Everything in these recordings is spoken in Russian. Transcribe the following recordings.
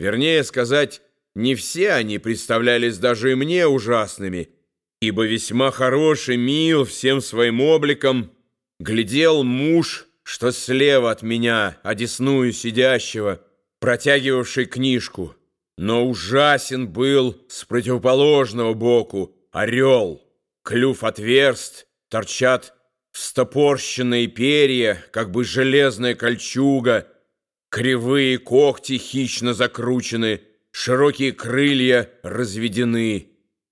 Вернее сказать, не все они представлялись даже и мне ужасными, ибо весьма хороший, мил всем своим обликом глядел муж, что слева от меня, одесную сидящего, протягивавший книжку. Но ужасен был с противоположного боку орел. Клюв отверст, торчат встопорщенные перья, как бы железная кольчуга, кривые когти хищно закручены, широкие крылья разведены.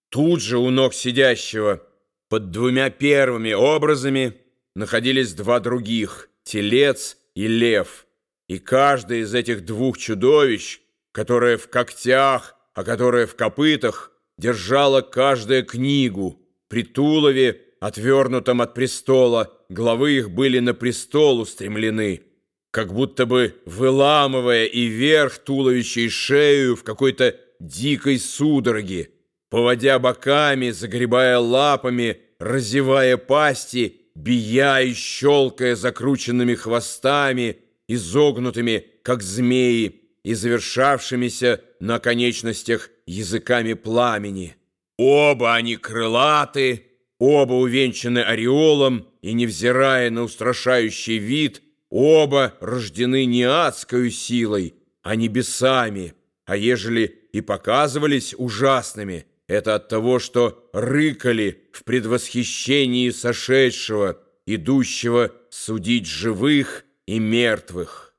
Тут же у ног сидящего под двумя первыми образами находились два других — телец и лев. И каждое из этих двух чудовищ, которое в когтях, а которое в копытах, держало каждая книгу. При тулове, отвернутом от престола, главы их были на престол устремлены, как будто бы выламывая и верх туловища и шею в какой-то дикой судороге, поводя боками, загребая лапами, разевая пасти, бия и щелкая закрученными хвостами, изогнутыми, как змеи, и завершавшимися на конечностях языками пламени. Оба они крылаты, оба увенчаны ореолом, и, невзирая на устрашающий вид, оба рождены не адскою силой, а небесами, а ежели и показывались ужасными, это от того, что рыкали в предвосхищении сошедшего, идущего судить живых и мертвых.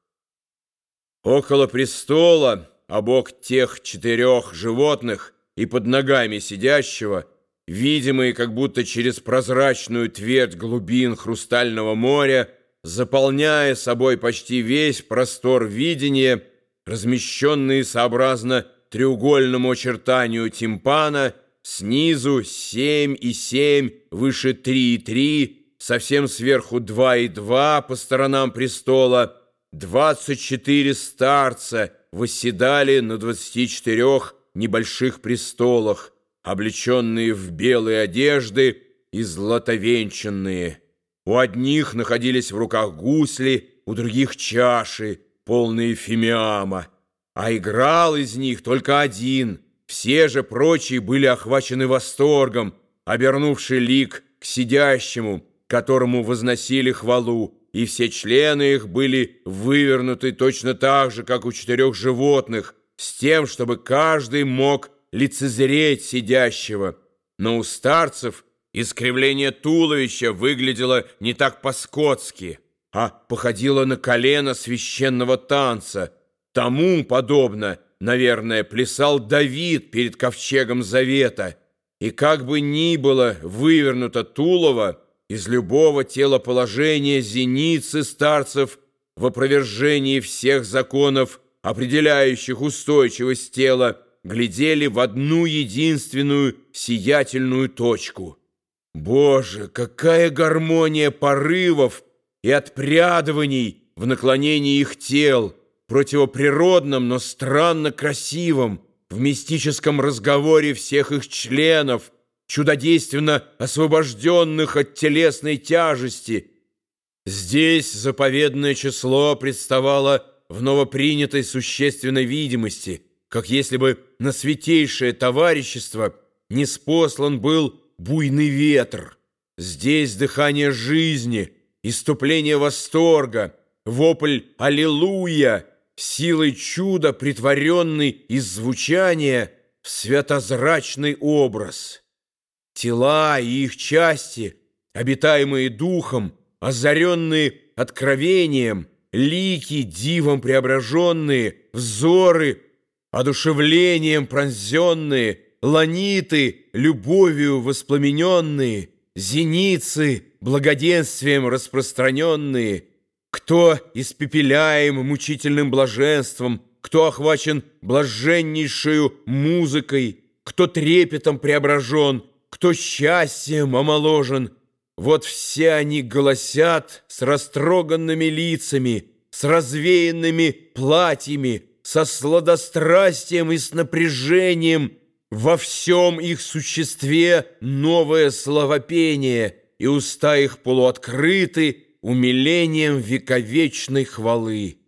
Около престола, обок тех четырех животных и под ногами сидящего, видимые как будто через прозрачную твердь глубин хрустального моря, заполняя собой почти весь простор видения, размещенные сообразно треугольному очертанию тимпана, снизу семь и семь, выше три и три, совсем сверху два и два по сторонам престола, двадцать четыре старца восседали на двадцати четырех небольших престолах, облеченные в белые одежды и златовенчанные. У одних находились в руках гусли, у других чаши, полные фимиама, а играл из них только один. Все же прочие были охвачены восторгом, обернувший лик к сидящему, которому возносили хвалу, и все члены их были вывернуты точно так же, как у четырех животных, с тем, чтобы каждый мог лицезреть сидящего. Но у старцев искривление туловища выглядело не так по-скотски, а походило на колено священного танца. Тому подобно, наверное, плясал Давид перед ковчегом Завета. И как бы ни было вывернуто тулово, из любого телоположения зеницы старцев в опровержении всех законов, определяющих устойчивость тела, глядели в одну единственную сиятельную точку. Боже, какая гармония порывов и отпрядываний в наклонении их тел, противоприродном, но странно красивом, в мистическом разговоре всех их членов, чудодейственно освобожденных от телесной тяжести. Здесь заповедное число представало в новопринятой существенной видимости – как если бы на святейшее товарищество не спослан был буйный ветр. Здесь дыхание жизни, иступление восторга, вопль «Аллилуйя», силой чуда, притворенный из звучания в святозрачный образ. Тела и их части, обитаемые духом, озаренные откровением, лики, дивом преображенные, взоры — одушевлением пронзенные, ланиты, любовью воспламененные, зеницы, благоденствием распространенные, кто испепеляем мучительным блаженством, кто охвачен блаженнейшую музыкой, кто трепетом преображен, кто счастьем омоложен. Вот все они голосят с растроганными лицами, с развеянными платьями, со сладострастием и с напряжением во всем их существе новое словопение, и уста их полуоткрыты умилением вековечной хвалы.